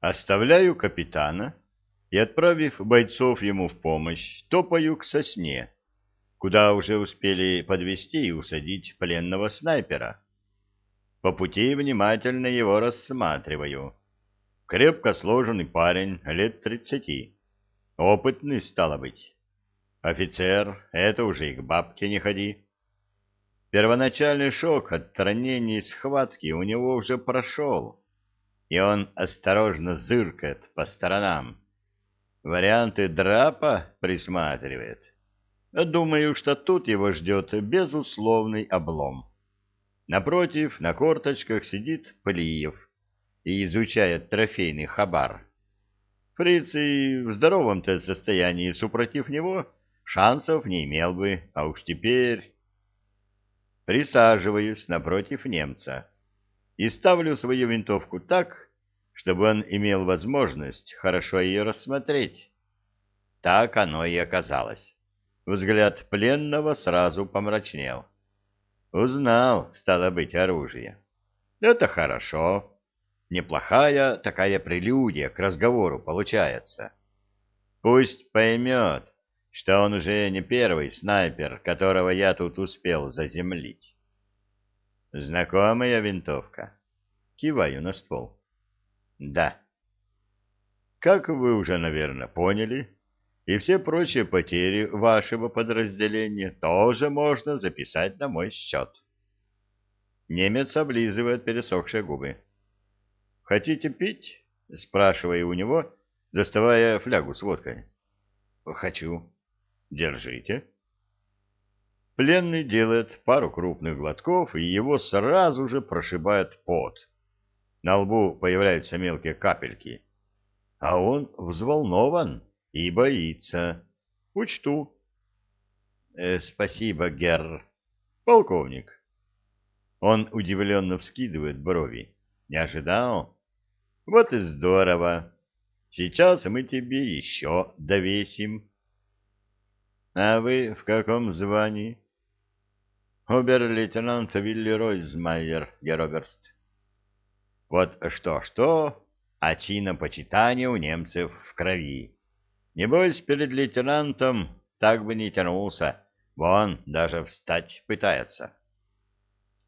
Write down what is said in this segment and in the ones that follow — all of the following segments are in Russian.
Оставляю капитана и, отправив бойцов ему в помощь, топаю к сосне, куда уже успели подвести и усадить пленного снайпера. По пути внимательно его рассматриваю. Крепко сложенный парень, лет тридцати. Опытный, стало быть. Офицер, это уже и к бабке не ходи. Первоначальный шок от ранения и схватки у него уже прошел, и он осторожно зыркает по сторонам. Варианты драпа присматривает. Думаю, что тут его ждет безусловный облом. Напротив, на корточках сидит Плиев и изучает трофейный хабар. Фриц и в здоровом-то состоянии, супротив него, шансов не имел бы, а уж теперь... Присаживаюсь напротив немца и ставлю свою винтовку так, чтобы он имел возможность хорошо ее рассмотреть. Так оно и оказалось. Взгляд пленного сразу помрачнел. Узнал, стало быть, оружие. Это хорошо. Неплохая такая прелюдия к разговору получается. Пусть поймет, что он уже не первый снайпер, которого я тут успел заземлить. Знакомая винтовка. Киваю на ствол. Да. Как вы уже, наверное, поняли, и все прочие потери вашего подразделения тоже можно записать на мой счет. Немец облизывает пересохшие губы. «Хотите пить?» — спрашиваю у него, доставая флягу с водкой. «Хочу». «Держите». Пленный делает пару крупных глотков, и его сразу же прошибает пот. На лбу появляются мелкие капельки. А он взволнован и боится. Учту. Э, спасибо, герр. Полковник. Он удивленно вскидывает брови. Не ожидал? Вот и здорово. Сейчас мы тебе еще довесим. А вы в каком звании? Обер-лейтенант Вилли Ройзмайер, Героберст. Вот что-что, а чинопочитание у немцев в крови. Небось, перед лейтенантом так бы не тянулся. Вон, даже встать пытается.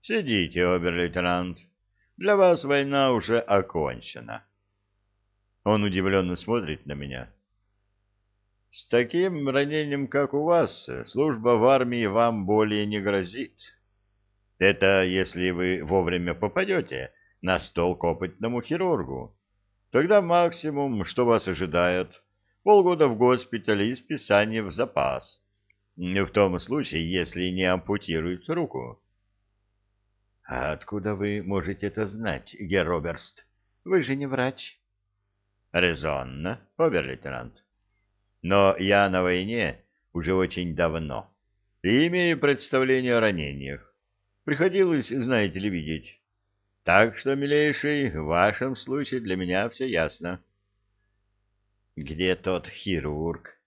Сидите, обер-лейтенант. Для вас война уже окончена. Он удивленно смотрит на меня. С таким ранением, как у вас, служба в армии вам более не грозит. Это если вы вовремя попадете на стол к опытному хирургу. Тогда максимум, что вас ожидает, полгода в госпитале и списание в запас. В том случае, если не ампутируют руку. — А откуда вы можете это знать, Герр Роберст? Вы же не врач. — Резонно, обер-лейтенант. Но я на войне уже очень давно и имею представление о ранениях. Приходилось, знаете ли, видеть. Так что, милейший, в вашем случае для меня все ясно. Где тот хирург?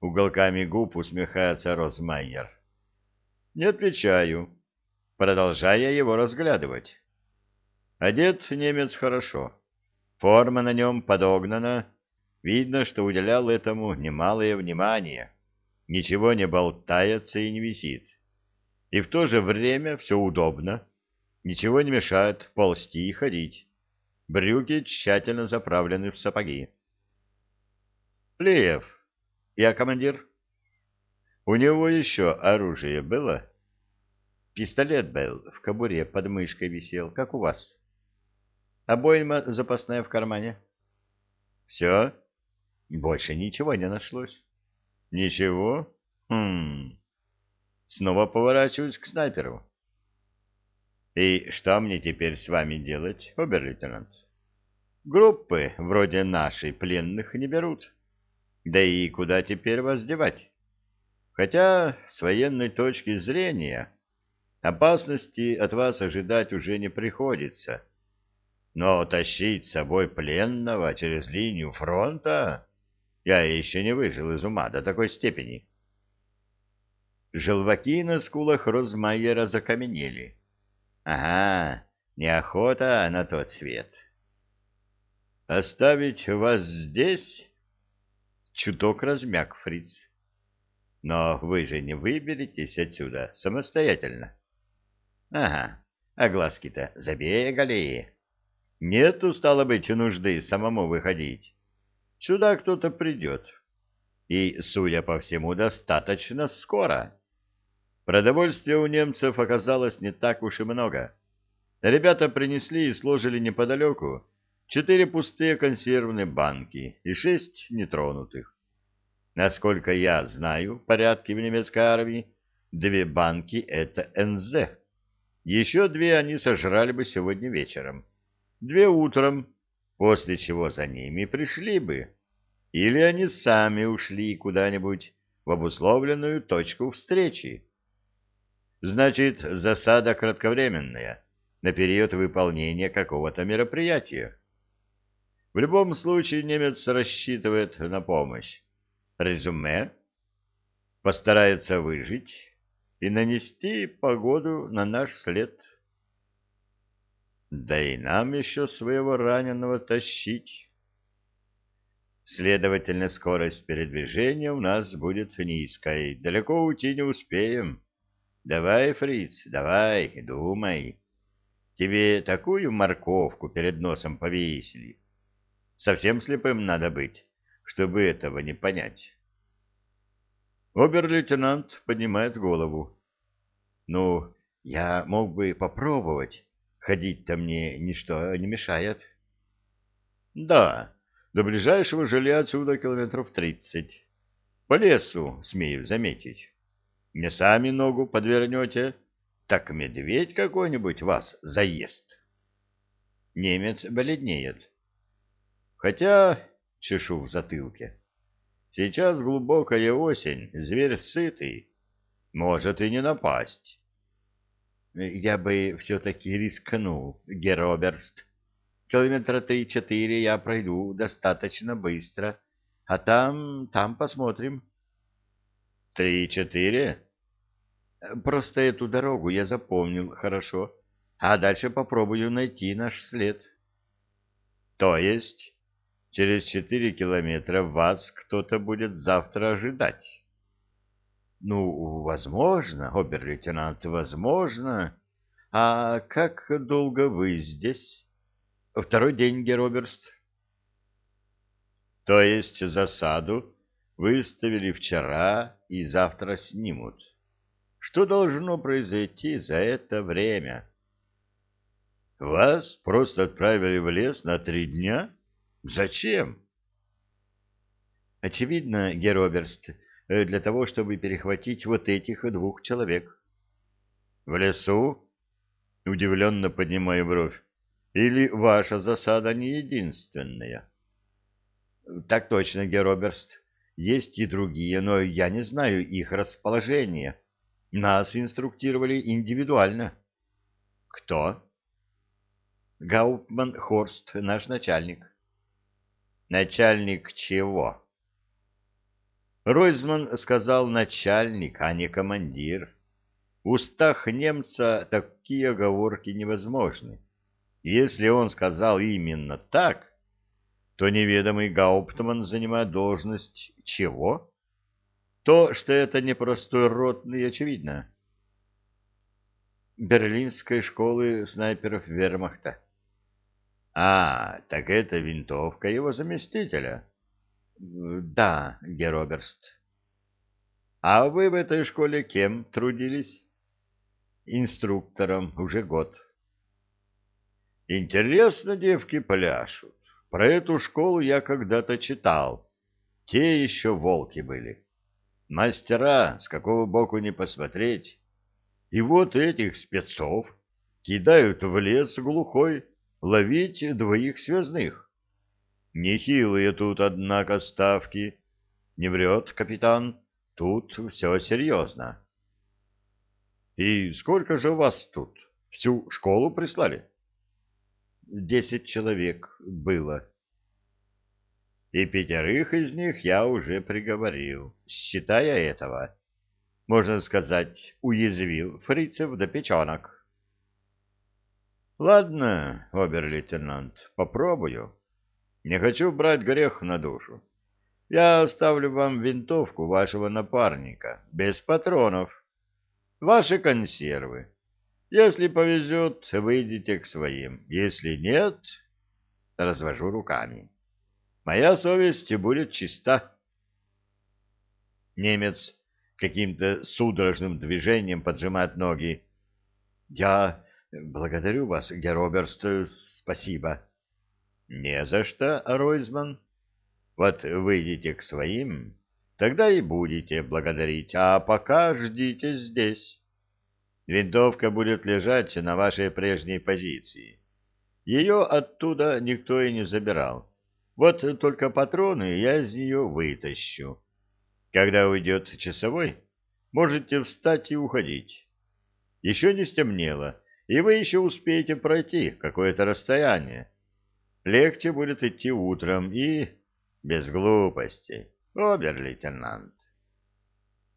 Уголками губ усмехается Розмайер. Не отвечаю, продолжая его разглядывать. Одет немец хорошо. Форма на нем подогнана. Видно, что уделял этому немалое внимание. Ничего не болтается и не висит. И в то же время все удобно Ничего не мешает ползти и ходить. Брюки тщательно заправлены в сапоги. Плеев, я командир. У него еще оружие было? Пистолет был, в кобуре под мышкой висел, как у вас. Обойма запасная в кармане. Все? Больше ничего не нашлось. Ничего? Хм. Снова поворачиваюсь к снайперу. И что мне теперь с вами делать, обер-лейтенант? Группы вроде нашей пленных не берут. Да и куда теперь вас девать? Хотя с военной точки зрения опасности от вас ожидать уже не приходится. Но тащить с собой пленного через линию фронта я еще не выжил из ума до такой степени. Желваки на скулах Розмайера закаменели. Ага, неохота на тот свет. Оставить вас здесь? Чуток размяк фриц. Но вы же не выберетесь отсюда самостоятельно. Ага, а глазки-то забегали. Нету, стало быть, нужды самому выходить. Сюда кто-то придет. И, судя по всему, достаточно скоро. Продовольствия у немцев оказалось не так уж и много. Ребята принесли и сложили неподалеку четыре пустые консервные банки и шесть нетронутых. Насколько я знаю порядки в немецкой армии, две банки — это НЗ. Еще две они сожрали бы сегодня вечером. Две утром, после чего за ними пришли бы. Или они сами ушли куда-нибудь в обусловленную точку встречи. Значит, засада кратковременная, на период выполнения какого-то мероприятия. В любом случае немец рассчитывает на помощь. Резюме. Постарается выжить и нанести погоду на наш след. Да и нам еще своего раненого тащить. Следовательно, скорость передвижения у нас будет низкой. Далеко уйти не успеем. Давай, фриц, давай, думай. Тебе такую морковку перед носом повесили. Совсем слепым надо быть, чтобы этого не понять. Обер-лейтенант поднимает голову. Ну, я мог бы попробовать. Ходить-то мне ничто не мешает. Да, до ближайшего жилья отсюда километров тридцать. По лесу, смею заметить. Не сами ногу подвернете, так медведь какой-нибудь вас заест. Немец бледнеет. Хотя, чешу в затылке, сейчас глубокая осень, зверь сытый, может и не напасть. Я бы все-таки рискнул, Героберст. Километра три-четыре я пройду достаточно быстро, а там, там посмотрим. Три-четыре? Просто эту дорогу я запомнил хорошо, а дальше попробую найти наш след. То есть через четыре километра вас кто-то будет завтра ожидать? Ну, возможно, обер-лейтенант, возможно. А как долго вы здесь? Второй день, Героберст. То есть засаду выставили вчера и завтра снимут. Что должно произойти за это время? Вас просто отправили в лес на три дня? Зачем? Очевидно, Героберст, э, для того, чтобы перехватить вот этих двух человек. В лесу? Удивленно поднимаю бровь. Или ваша засада не единственная? Так точно, Героберст. Есть и другие, но я не знаю их расположения. Нас инструктировали индивидуально. Кто? Гауптман Хорст, наш начальник. Начальник чего? Ройзман сказал начальник, а не командир. В устах немца такие оговорки невозможны. Если он сказал именно так, то неведомый Гауптман занимает должность чего? То, что это не простой ротный, очевидно. Берлинской школы снайперов вермахта. А, так это винтовка его заместителя. Да, Героберст. А вы в этой школе кем трудились? Инструктором уже год. Интересно девки пляшут. Про эту школу я когда-то читал. Те еще волки были. Мастера, с какого боку не посмотреть. И вот этих спецов кидают в лес глухой ловить двоих связных. Нехилые тут, однако, ставки. Не врет капитан, тут все серьезно. И сколько же вас тут? Всю школу прислали? Десять человек было. И пятерых из них я уже приговорил, считая этого. Можно сказать, уязвил фрицев до печенок. Ладно, обер-лейтенант, попробую. Не хочу брать грех на душу. Я оставлю вам винтовку вашего напарника, без патронов. Ваши консервы. Если повезет, выйдете к своим. Если нет, развожу руками. Моя совесть будет чиста. Немец каким-то судорожным движением поджимает ноги. Я благодарю вас, Героберст, спасибо. Не за что, Ройзман. Вот выйдете к своим, тогда и будете благодарить, а пока ждите здесь. Винтовка будет лежать на вашей прежней позиции. Ее оттуда никто и не забирал. Вот только патроны я из нее вытащу. Когда уйдет часовой, можете встать и уходить. Еще не стемнело, и вы еще успеете пройти какое-то расстояние. Легче будет идти утром и... без глупостей, обер-лейтенант.